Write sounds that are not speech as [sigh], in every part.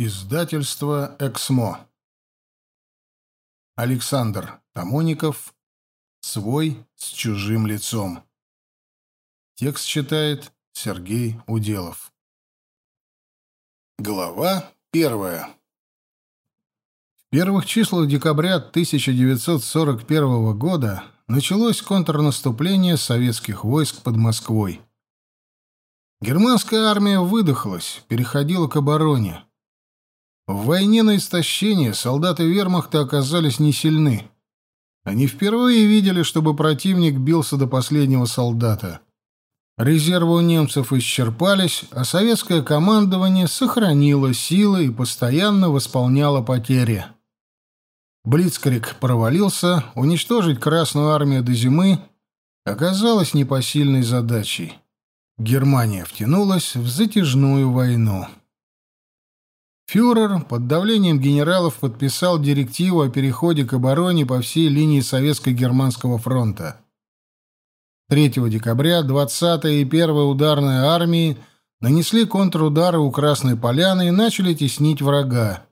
Издательство «Эксмо». Александр Тамоников. «Свой с чужим лицом». Текст читает Сергей Уделов. Глава первая. В первых числах декабря 1941 года началось контрнаступление советских войск под Москвой. Германская армия выдохлась, переходила к обороне. В войне на истощение солдаты вермахта оказались не сильны. Они впервые видели, чтобы противник бился до последнего солдата. Резервы у немцев исчерпались, а советское командование сохранило силы и постоянно восполняло потери. Блицкрик провалился, уничтожить Красную армию до зимы оказалось непосильной задачей. Германия втянулась в затяжную войну. Фюрер под давлением генералов подписал директиву о переходе к обороне по всей линии Советско-Германского фронта. 3 декабря 20-я и 1-я ударные армии нанесли контрудары у Красной Поляны и начали теснить врага.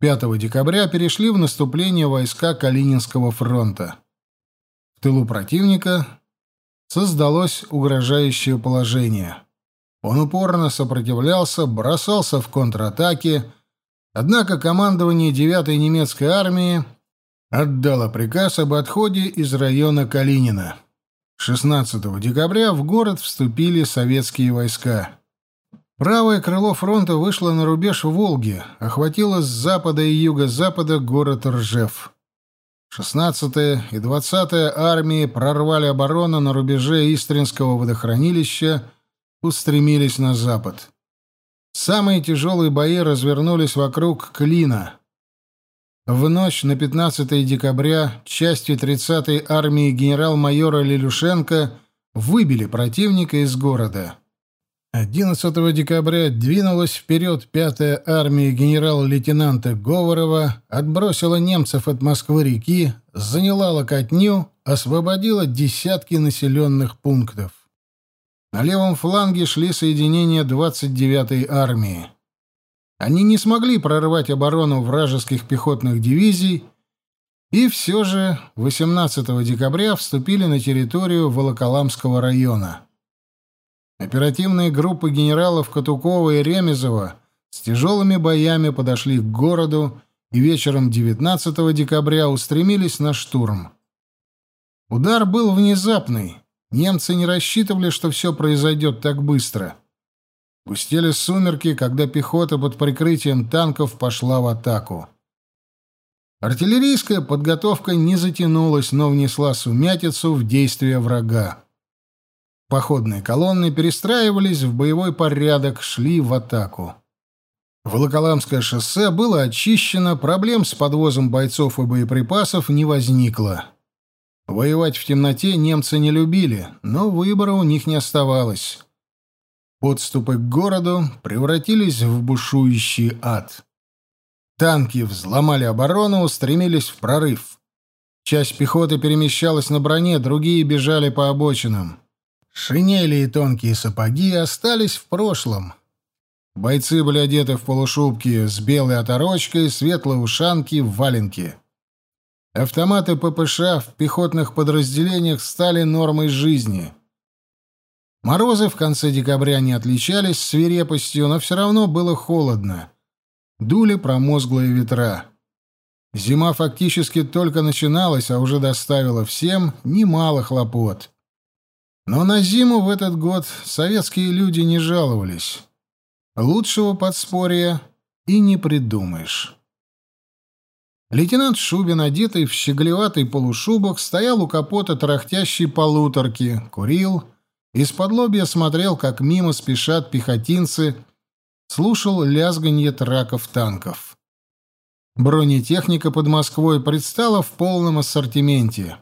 5 декабря перешли в наступление войска Калининского фронта. В тылу противника создалось угрожающее положение. Он упорно сопротивлялся, бросался в контратаки, однако командование 9-й немецкой армии отдало приказ об отходе из района Калинина. 16 декабря в город вступили советские войска. Правое крыло фронта вышло на рубеж Волги, охватило с запада и юго-запада город Ржев. 16-я и 20-я армии прорвали оборону на рубеже Истринского водохранилища устремились на запад. Самые тяжелые бои развернулись вокруг Клина. В ночь на 15 декабря части 30-й армии генерал-майора Лилюшенко выбили противника из города. 11 декабря двинулась вперед 5-я армия генерал-лейтенанта Говорова, отбросила немцев от Москвы-реки, заняла Локотню, освободила десятки населенных пунктов. На левом фланге шли соединения 29-й армии. Они не смогли прорвать оборону вражеских пехотных дивизий и все же 18 декабря вступили на территорию Волоколамского района. Оперативные группы генералов Катукова и Ремезова с тяжелыми боями подошли к городу и вечером 19 декабря устремились на штурм. Удар был внезапный, Немцы не рассчитывали, что все произойдет так быстро. Густели сумерки, когда пехота под прикрытием танков пошла в атаку. Артиллерийская подготовка не затянулась, но внесла сумятицу в действия врага. Походные колонны перестраивались в боевой порядок, шли в атаку. Волоколамское шоссе было очищено, проблем с подвозом бойцов и боеприпасов не возникло. Воевать в темноте немцы не любили, но выбора у них не оставалось. Подступы к городу превратились в бушующий ад. Танки взломали оборону, устремились в прорыв. Часть пехоты перемещалась на броне, другие бежали по обочинам. Шинели и тонкие сапоги остались в прошлом. Бойцы были одеты в полушубки с белой оторочкой, светлой ушанки, валенки. Автоматы ППШ в пехотных подразделениях стали нормой жизни. Морозы в конце декабря не отличались свирепостью, но все равно было холодно. Дули промозглые ветра. Зима фактически только начиналась, а уже доставила всем немало хлопот. Но на зиму в этот год советские люди не жаловались. Лучшего подспорья и не придумаешь. Лейтенант Шубин, одетый в щеголеватый полушубок, стоял у капота тарахтящей полуторки, курил, из-под лобья смотрел, как мимо спешат пехотинцы, слушал лязганье траков танков. Бронетехника под Москвой предстала в полном ассортименте.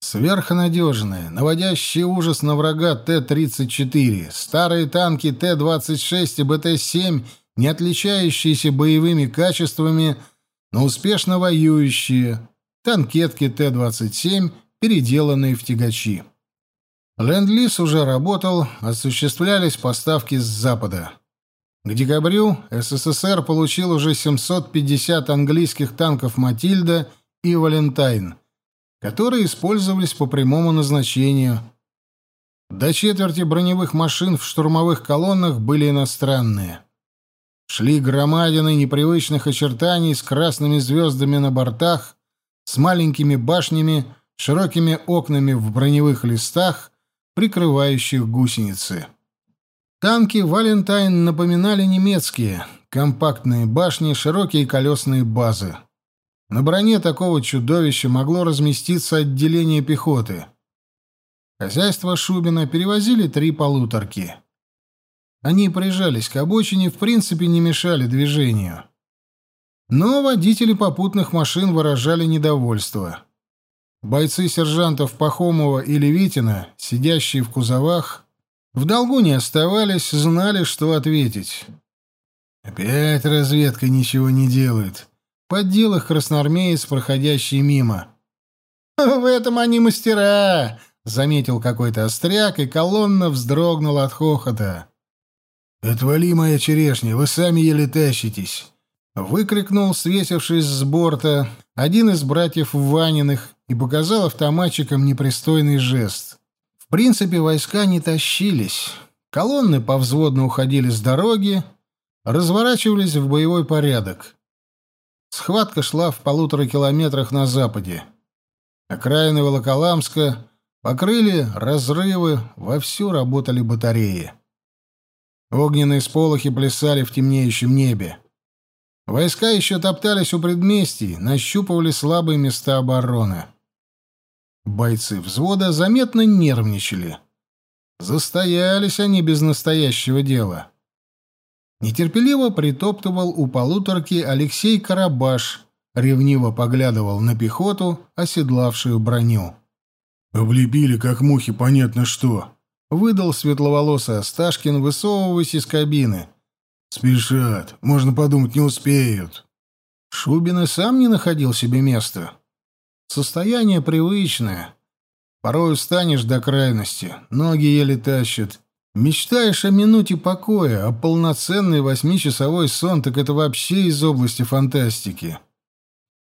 Сверхнадежные, наводящие ужас на врага Т-34, старые танки Т-26 и БТ-7, не отличающиеся боевыми качествами – но успешно воюющие, танкетки Т-27, переделанные в тягачи. Ленд-лиз уже работал, осуществлялись поставки с запада. К декабрю СССР получил уже 750 английских танков «Матильда» и «Валентайн», которые использовались по прямому назначению. До четверти броневых машин в штурмовых колоннах были иностранные. Шли громадины непривычных очертаний с красными звездами на бортах, с маленькими башнями, широкими окнами в броневых листах, прикрывающих гусеницы. Танки «Валентайн» напоминали немецкие, компактные башни, широкие колесные базы. На броне такого чудовища могло разместиться отделение пехоты. Хозяйство Шубина перевозили три полуторки. Они прижались к обочине, в принципе, не мешали движению. Но водители попутных машин выражали недовольство. Бойцы сержантов Пахомова и Левитина, сидящие в кузовах, в долгу не оставались, знали, что ответить. Опять разведка ничего не делает. Поддел их красноармеец, проходящий мимо. «В этом они мастера!» — заметил какой-то остряк, и колонна вздрогнула от хохота. «Отвали, моя черешня, вы сами еле тащитесь!» — выкрикнул, свесившись с борта, один из братьев Ваниных и показал автоматчикам непристойный жест. В принципе, войска не тащились. Колонны повзводно уходили с дороги, разворачивались в боевой порядок. Схватка шла в полутора километрах на западе. Окраины Волоколамска покрыли разрывы, вовсю работали батареи. Огненные сполохи плясали в темнеющем небе. Войска еще топтались у предместий, нащупывали слабые места обороны. Бойцы взвода заметно нервничали. Застоялись они без настоящего дела. Нетерпеливо притоптывал у полуторки Алексей Карабаш, ревниво поглядывал на пехоту, оседлавшую броню. «Облепили, как мухи, понятно что», — выдал светловолосый Осташкин, высовываясь из кабины. «Спешат, можно подумать, не успеют». Шубин и сам не находил себе места. Состояние привычное. Порой устанешь до крайности, ноги еле тащат. Мечтаешь о минуте покоя, а полноценный восьмичасовой сон, так это вообще из области фантастики.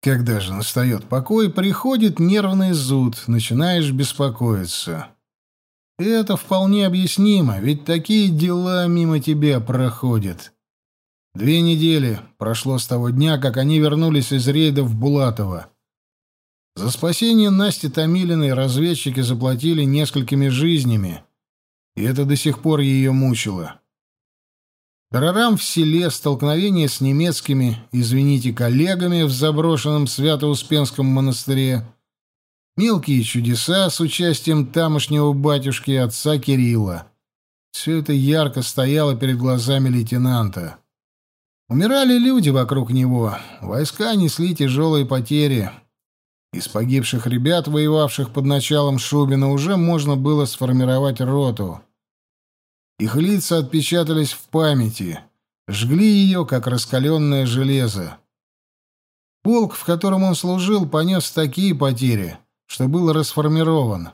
Когда же настает покой, приходит нервный зуд, начинаешь беспокоиться. Это вполне объяснимо, ведь такие дела мимо тебя проходят. Две недели прошло с того дня, как они вернулись из рейда в Булатово. За спасение Насти Томилиной разведчики заплатили несколькими жизнями, и это до сих пор ее мучило. Тарарам в селе, столкновение с немецкими, извините, коллегами в заброшенном Свято-Успенском монастыре, мелкие чудеса с участием тамошнего батюшки отца Кирилла. Все это ярко стояло перед глазами лейтенанта. Умирали люди вокруг него, войска несли тяжелые потери — из погибших ребят, воевавших под началом Шубина, уже можно было сформировать роту. Их лица отпечатались в памяти, жгли ее, как раскаленное железо. Полк, в котором он служил, понес такие потери, что был расформирован.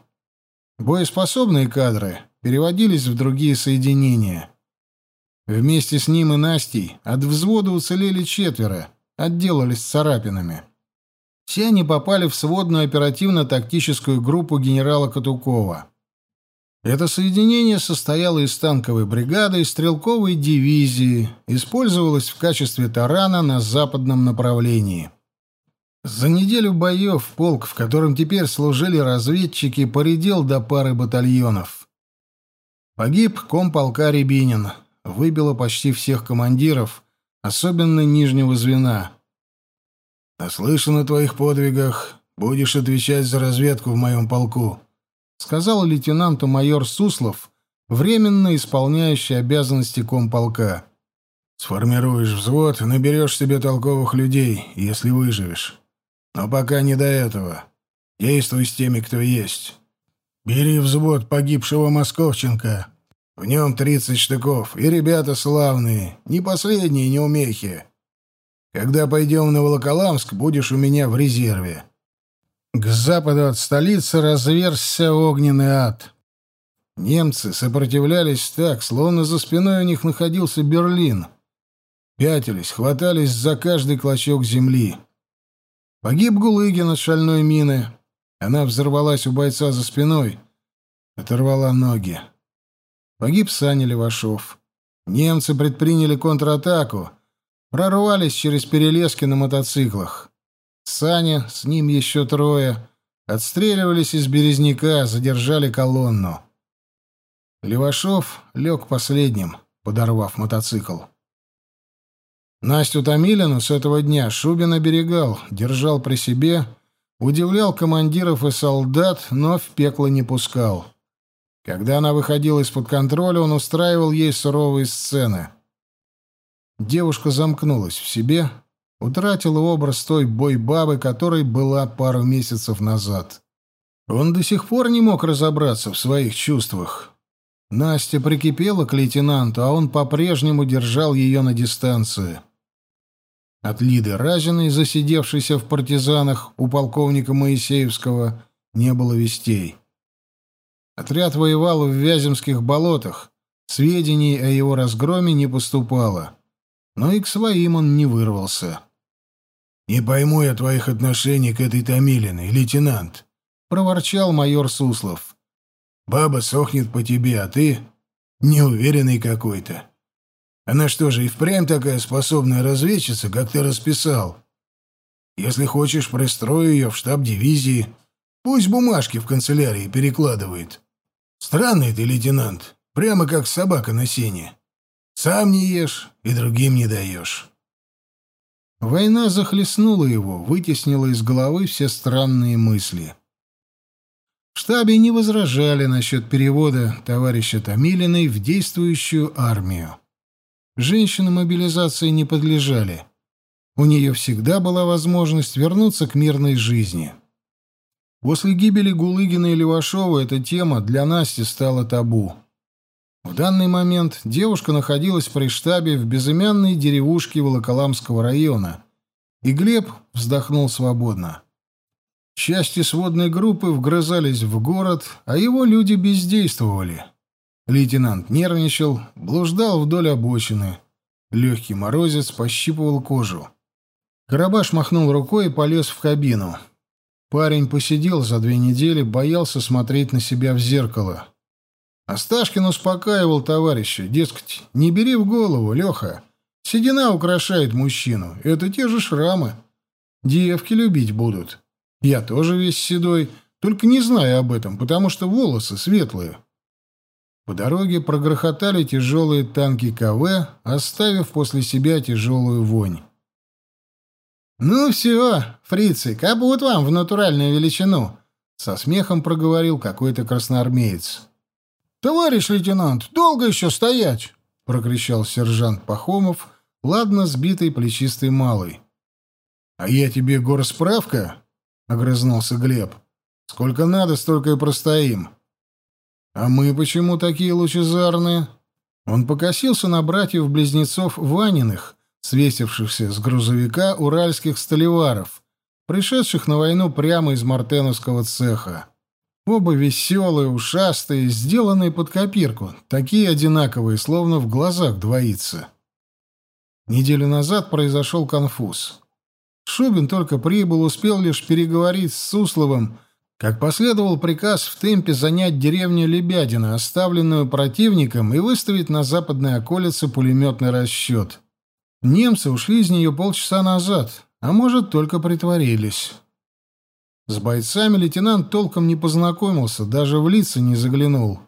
Боеспособные кадры переводились в другие соединения. Вместе с ним и Настей от взвода уцелели четверо, отделались царапинами. Все они попали в сводную оперативно-тактическую группу генерала Катукова. Это соединение состояло из танковой бригады и стрелковой дивизии, использовалось в качестве тарана на западном направлении. За неделю боев полк, в котором теперь служили разведчики, поредел до пары батальонов. Погиб комполка Рябинин, выбило почти всех командиров, особенно нижнего звена. «Наслышан о твоих подвигах. Будешь отвечать за разведку в моем полку», — сказал лейтенанту майор Суслов, временно исполняющий обязанности комполка. «Сформируешь взвод, наберешь себе толковых людей, если выживешь. Но пока не до этого. Действуй с теми, кто есть. Бери взвод погибшего Московченко. В нем тридцать штыков, и ребята славные, не последние неумехи. Когда пойдем на Волоколамск, будешь у меня в резерве. К западу от столицы разверзся огненный ад. Немцы сопротивлялись так, словно за спиной у них находился Берлин. Пятились, хватались за каждый клочок земли. Погиб Гулыгин от шальной мины. Она взорвалась у бойца за спиной. Оторвала ноги. Погиб Саня Левашов. Немцы предприняли контратаку. Прорвались через перелески на мотоциклах. Саня, с ним еще трое, отстреливались из березняка, задержали колонну. Левашов лег последним, подорвав мотоцикл. Настю Томилину с этого дня Шубин оберегал, держал при себе, удивлял командиров и солдат, но в пекло не пускал. Когда она выходила из-под контроля, он устраивал ей суровые сцены. Девушка замкнулась в себе, утратила образ той бой-бабы, которой была пару месяцев назад. Он до сих пор не мог разобраться в своих чувствах. Настя прикипела к лейтенанту, а он по-прежнему держал ее на дистанции. От Лиды Разиной, засидевшейся в партизанах у полковника Моисеевского, не было вестей. Отряд воевал в Вяземских болотах, сведений о его разгроме не поступало. Но и к своим он не вырвался. «Не пойму я твоих отношений к этой Томилиной, лейтенант», — проворчал майор Суслов. Баба сохнет по тебе, а ты неуверенный какой-то. Она что же, и впрямь такая способная разведчица, как ты расписал? Если хочешь, пристрою ее в штаб дивизии. Пусть бумажки в канцелярии перекладывает. Странный ты, лейтенант, прямо как собака на сене. Сам не ешь и другим не даешь. Война захлестнула его, вытеснила из головы все странные мысли. В штабе не возражали насчет перевода товарища Томилиной в действующую армию. Женщины мобилизации не подлежали. У нее всегда была возможность вернуться к мирной жизни. После гибели Гулыгина и Левашова эта тема для Насти стала табу. В данный момент девушка находилась при штабе в безымянной деревушке Волоколамского района, и Глеб вздохнул свободно. Части сводной группы вгрызались в город, а его люди бездействовали. Лейтенант нервничал, блуждал вдоль обочины. Легкий морозец пощипывал кожу. Карабаш махнул рукой и полез в кабину. Парень посидел за две недели, боялся смотреть на себя в зеркало. Асташкин успокаивал товарища, дескать, не бери в голову, Леха. Седина украшает мужчину, это те же шрамы. Девки любить будут. Я тоже весь седой, только не знаю об этом, потому что волосы светлые. По дороге прогрохотали тяжелые танки КВ, оставив после себя тяжелую вонь. «Ну все, фрицы, капут вам в натуральную величину!» Со смехом проговорил какой-то красноармеец. «Товарищ лейтенант, долго еще стоять?» — прокричал сержант Пахомов, ладно сбитый плечистый малый. «А я тебе горсправка?» огрызнулся Глеб. Сколько надо, столько и простоим. А мы почему такие лучезарные? Он покосился на братьев-близнецов Ваниных, свесившихся с грузовика уральских столеваров, пришедших на войну прямо из мартеновского цеха. Оба веселые, ушастые, сделанные под копирку, такие одинаковые, словно в глазах двоится. Неделю назад произошел конфуз. Шубин только прибыл, успел лишь переговорить с Сусловым, как последовал приказ в темпе занять деревню Лебядина, оставленную противником, и выставить на западной околице пулеметный расчет. Немцы ушли из нее полчаса назад, а может, только притворились. С бойцами лейтенант толком не познакомился, даже в лица не заглянул.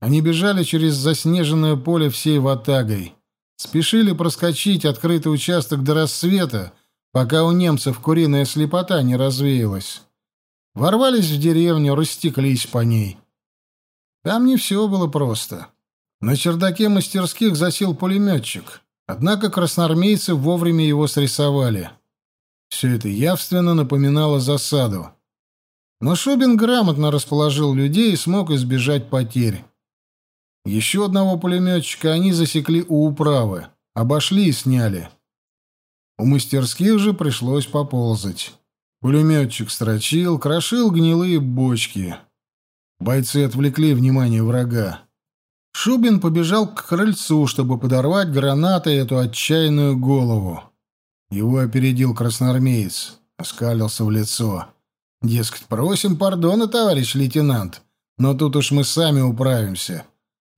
Они бежали через заснеженное поле всей ватагой. Спешили проскочить открытый участок до рассвета, пока у немцев куриная слепота не развеялась. Ворвались в деревню, растеклись по ней. Там не все было просто. На чердаке мастерских засел пулеметчик, однако красноармейцы вовремя его срисовали. Все это явственно напоминало засаду. Но Шубин грамотно расположил людей и смог избежать потерь. Еще одного пулеметчика они засекли у управы, обошли и сняли. У мастерских же пришлось поползать. Пулеметчик строчил, крошил гнилые бочки. Бойцы отвлекли внимание врага. Шубин побежал к крыльцу, чтобы подорвать гранатой эту отчаянную голову. Его опередил красноармеец, оскалился в лицо. Дескать, просим пардона, товарищ лейтенант, но тут уж мы сами управимся.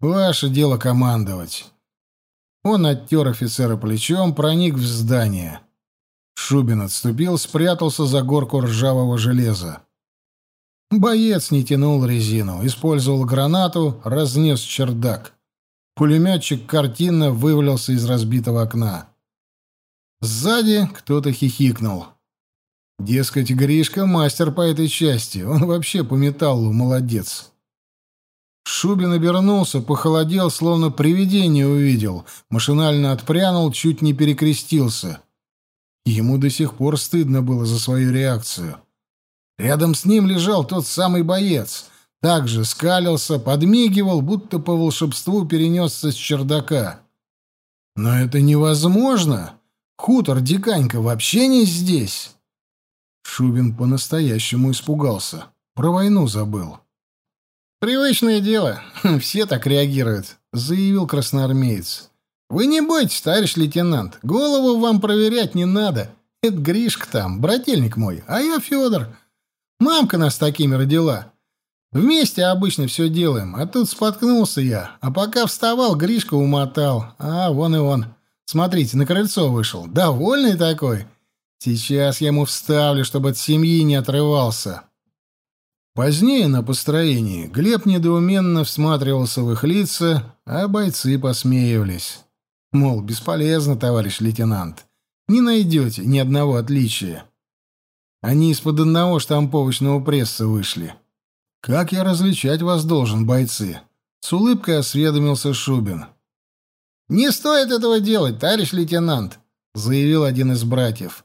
Ваше дело командовать. Он оттер офицера плечом, проник в здание. Шубин отступил, спрятался за горку ржавого железа. Боец не тянул резину, использовал гранату, разнес чердак. Пулеметчик картинно вывалился из разбитого окна. Сзади кто-то хихикнул. Дескать, Гришка мастер по этой части, он вообще по металлу молодец. Шубин обернулся, похолодел, словно привидение увидел, машинально отпрянул, чуть не перекрестился. Ему до сих пор стыдно было за свою реакцию. Рядом с ним лежал тот самый боец. Также скалился, подмигивал, будто по волшебству перенесся с чердака. Но это невозможно. Хутор Диканька вообще не здесь. Шубин по-настоящему испугался. Про войну забыл. «Привычное дело. [laughs] Все так реагируют», — заявил красноармеец. «Вы не бойтесь, товарищ лейтенант. Голову вам проверять не надо. Это Гришка там, брательник мой, а я Федор. Мамка нас такими родила. Вместе обычно все делаем, а тут споткнулся я. А пока вставал, Гришка умотал. А, вон и он. Смотрите, на крыльцо вышел. Довольный такой. Сейчас я ему вставлю, чтобы от семьи не отрывался». Позднее на построении Глеб недоуменно всматривался в их лица, а бойцы посмеивались. Мол, бесполезно, товарищ лейтенант. Не найдете ни одного отличия. Они из-под одного штамповочного пресса вышли. Как я различать вас должен, бойцы? С улыбкой осведомился Шубин. «Не стоит этого делать, товарищ лейтенант», — заявил один из братьев.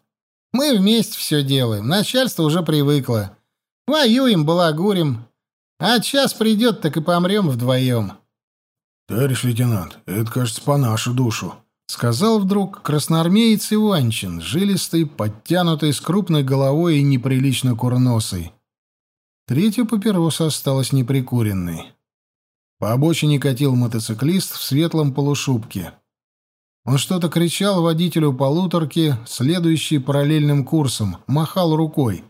«Мы вместе все делаем, начальство уже привыкло. Воюем, балагурим. А час придет, так и помрем вдвоем. — Товарищ лейтенант, это, кажется, по нашу душу, — сказал вдруг красноармеец Иванчин, жилистый, подтянутый, с крупной головой и неприлично курносой. Третья папироса осталась неприкуренной. По обочине катил мотоциклист в светлом полушубке. Он что-то кричал водителю полуторки, следующий параллельным курсом, махал рукой.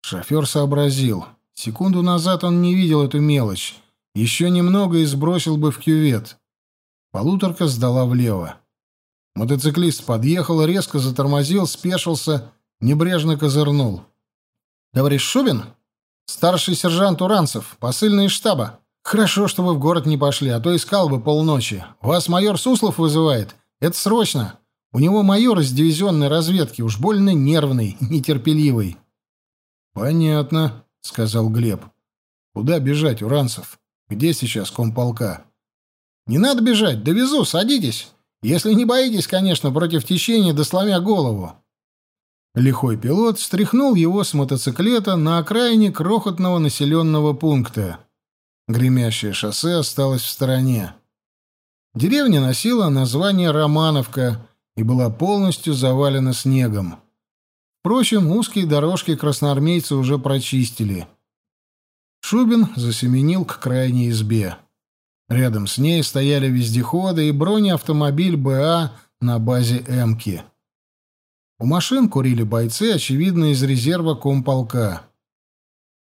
Шофер сообразил. Секунду назад он не видел эту мелочь. Еще немного и сбросил бы в кювет. Полуторка сдала влево. Мотоциклист подъехал, резко затормозил, спешился, небрежно козырнул. «Товарищ Шубин? Старший сержант Уранцев, посыльный из штаба. Хорошо, что вы в город не пошли, а то искал бы полночи. Вас майор Суслов вызывает. Это срочно. У него майор из дивизионной разведки, уж больно нервный, [laughs] нетерпеливый». «Понятно», — сказал Глеб. «Куда бежать, Уранцев? Где сейчас комполка?» «Не надо бежать, довезу, садитесь. Если не боитесь, конечно, против течения, да сломя голову». Лихой пилот стряхнул его с мотоциклета на окраине крохотного населенного пункта. Гремящее шоссе осталось в стороне. Деревня носила название Романовка и была полностью завалена снегом. Впрочем, узкие дорожки красноармейцы уже прочистили. Шубин засеменил к крайней избе. Рядом с ней стояли вездеходы и бронеавтомобиль БА на базе «Эмки». У машин курили бойцы, очевидно, из резерва комполка.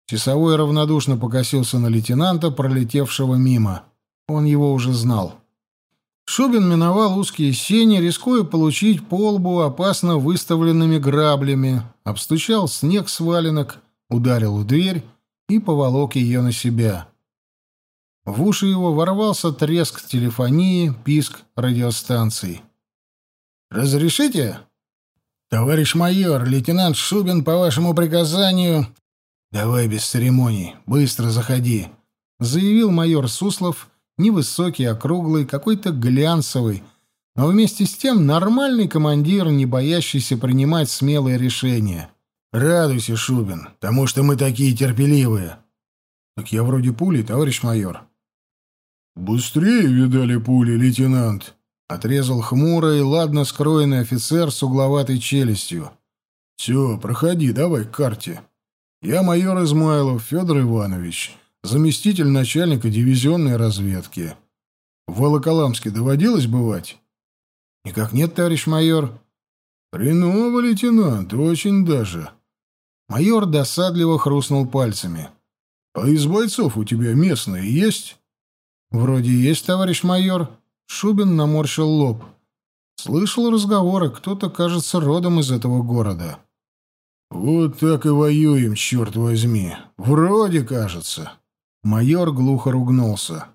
Часовой равнодушно покосился на лейтенанта, пролетевшего мимо. Он его уже знал. Шубин миновал узкие сени, рискуя получить по лбу опасно выставленными граблями, обстучал снег с валенок, ударил в дверь и поволок ее на себя. В уши его ворвался треск телефонии, писк радиостанций. «Разрешите?» «Товарищ майор, лейтенант Шубин, по вашему приказанию...» «Давай без церемоний, быстро заходи», — заявил майор Суслов, Невысокий, округлый, какой-то глянцевый, но вместе с тем нормальный командир, не боящийся принимать смелые решения. «Радуйся, Шубин, потому что мы такие терпеливые». «Так я вроде пули, товарищ майор». «Быстрее видали пули, лейтенант», — отрезал хмурый, ладно скроенный офицер с угловатой челюстью. «Все, проходи, давай к карте. Я майор Измайлов Федор Иванович. заместитель начальника дивизионной разведки. В Волоколамске доводилось бывать? Никак нет, товарищ майор. Хреново, лейтенант, очень даже. Майор досадливо хрустнул пальцами. А из бойцов у тебя местные есть? Вроде есть, товарищ майор. Шубин наморщил лоб. Слышал разговоры, кто-то, кажется, родом из этого города. Вот так и воюем, черт возьми. Вроде, кажется. Майор глухо ругнулся.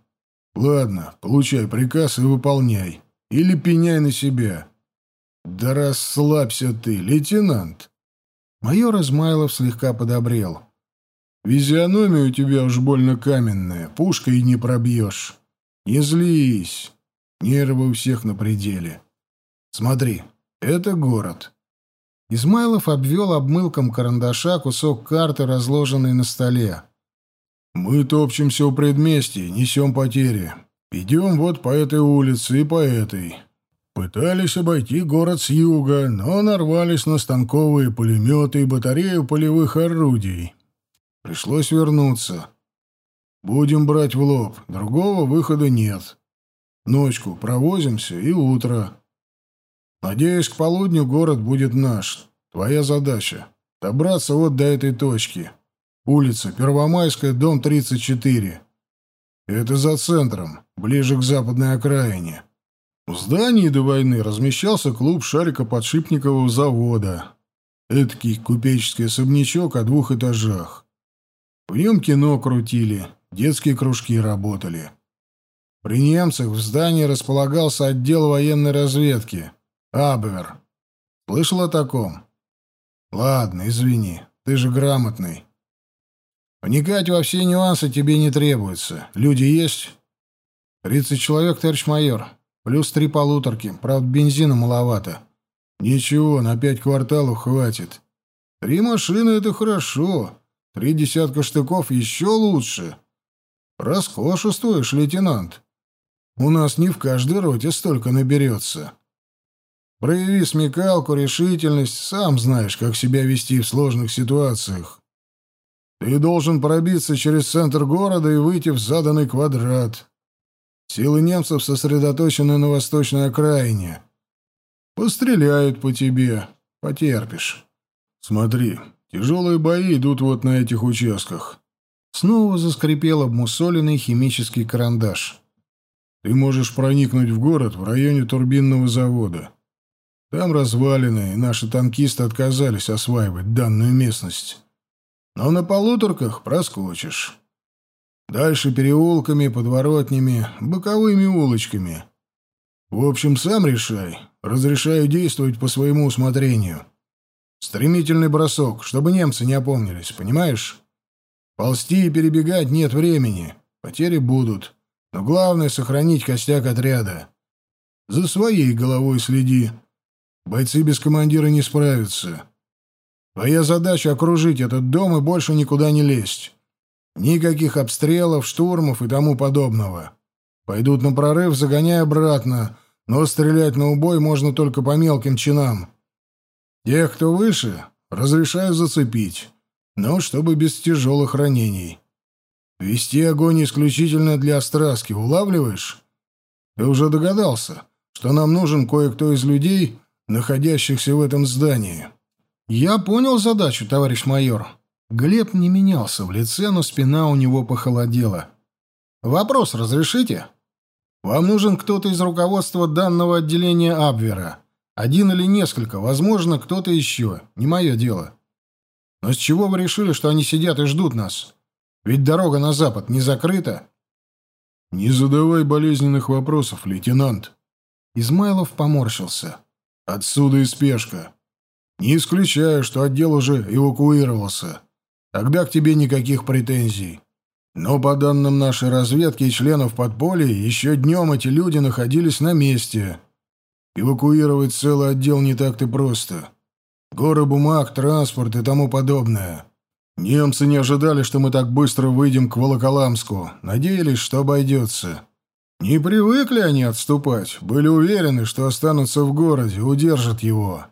Ладно, получай приказ и выполняй. Или пеняй на себя. Да расслабься ты, лейтенант. Майор Измайлов слегка подобрел. Физиономия у тебя уж больно каменная, пушкой не пробьешь. Не злись. Нервы у всех на пределе. Смотри, это город. Измайлов обвел обмылком карандаша кусок карты, разложенный на столе. Мы топчемся у предместья, несем потери. Идем вот по этой улице и по этой. Пытались обойти город с юга, но нарвались на станковые пулеметы и батарею полевых орудий. Пришлось вернуться. Будем брать в лоб, другого выхода нет. Ночку провозимся и утро. Надеюсь, к полудню город будет наш. Твоя задача — добраться вот до этой точки. Улица Первомайская, дом 34. Это за центром, ближе к западной окраине. В здании до войны размещался клуб шарикоподшипникового завода. Эдакий купеческий особнячок о двух этажах. В нем кино крутили, детские кружки работали. При немцах в здании располагался отдел военной разведки. Абвер. Слышал о таком? Ладно, извини, ты же грамотный. Вникать во все нюансы тебе не требуется. Люди есть? Тридцать человек, товарищ майор. Плюс три полуторки. Правда, бензина маловато. Ничего, на пять кварталов хватит. Три машины — это хорошо. Три десятка штыков еще лучше. Роскошествуешь, лейтенант. У нас не в каждой роте столько наберется. Прояви смекалку, решительность, сам знаешь, как себя вести в сложных ситуациях. Ты должен пробиться через центр города и выйти в заданный квадрат. Силы немцев сосредоточены на восточной окраине. Постреляют по тебе. Потерпишь. Смотри, тяжелые бои идут вот на этих участках. Снова заскрипел обмусоленный химический карандаш. Ты можешь проникнуть в город в районе турбинного завода. Там развалины, и наши танкисты отказались осваивать данную местность но на полуторках проскочишь. Дальше переулками, подворотнями, боковыми улочками. В общем, сам решай. Разрешаю действовать по своему усмотрению. Стремительный бросок, чтобы немцы не опомнились, понимаешь? Ползти и перебегать нет времени. Потери будут. Но главное — сохранить костяк отряда. За своей головой следи. Бойцы без командира не справятся. Твоя задача — окружить этот дом и больше никуда не лезть. Никаких обстрелов, штурмов и тому подобного. Пойдут на прорыв, загоняй обратно, но стрелять на убой можно только по мелким чинам. Тех, кто выше, разрешаю зацепить, но чтобы без тяжелых ранений. Вести огонь исключительно для остраски, улавливаешь? Ты уже догадался, что нам нужен кое-кто из людей, находящихся в этом здании. «Я понял задачу, товарищ майор». Глеб не менялся в лице, но спина у него похолодела. «Вопрос разрешите? Вам нужен кто-то из руководства данного отделения Абвера. Один или несколько, возможно, кто-то еще. Не мое дело. Но с чего вы решили, что они сидят и ждут нас? Ведь дорога на запад не закрыта». «Не задавай болезненных вопросов, лейтенант». Измайлов поморщился. «Отсюда и спешка. Не исключаю, что отдел уже эвакуировался. Тогда к тебе никаких претензий. Но по данным нашей разведки и членов подполья, еще днем эти люди находились на месте. Эвакуировать целый отдел не так-то просто. Горы бумаг, транспорт и тому подобное. Немцы не ожидали, что мы так быстро выйдем к Волоколамску. Надеялись, что обойдется. Не привыкли они отступать. Были уверены, что останутся в городе, удержат его.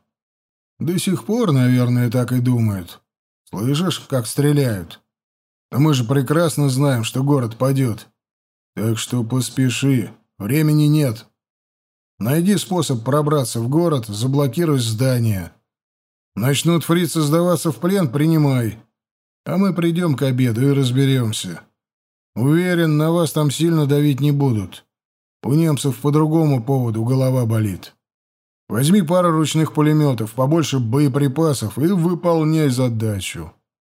До сих пор, наверное, так и думают. Слышишь, как стреляют? Но мы же прекрасно знаем, что город падет. Так что поспеши, времени нет. Найди способ пробраться в город, заблокируй здание. Начнут фрицы сдаваться в плен, принимай. А мы придем к обеду и разберемся. Уверен, на вас там сильно давить не будут. У немцев по другому поводу голова болит. Возьми пару ручных пулеметов, побольше боеприпасов и выполняй задачу.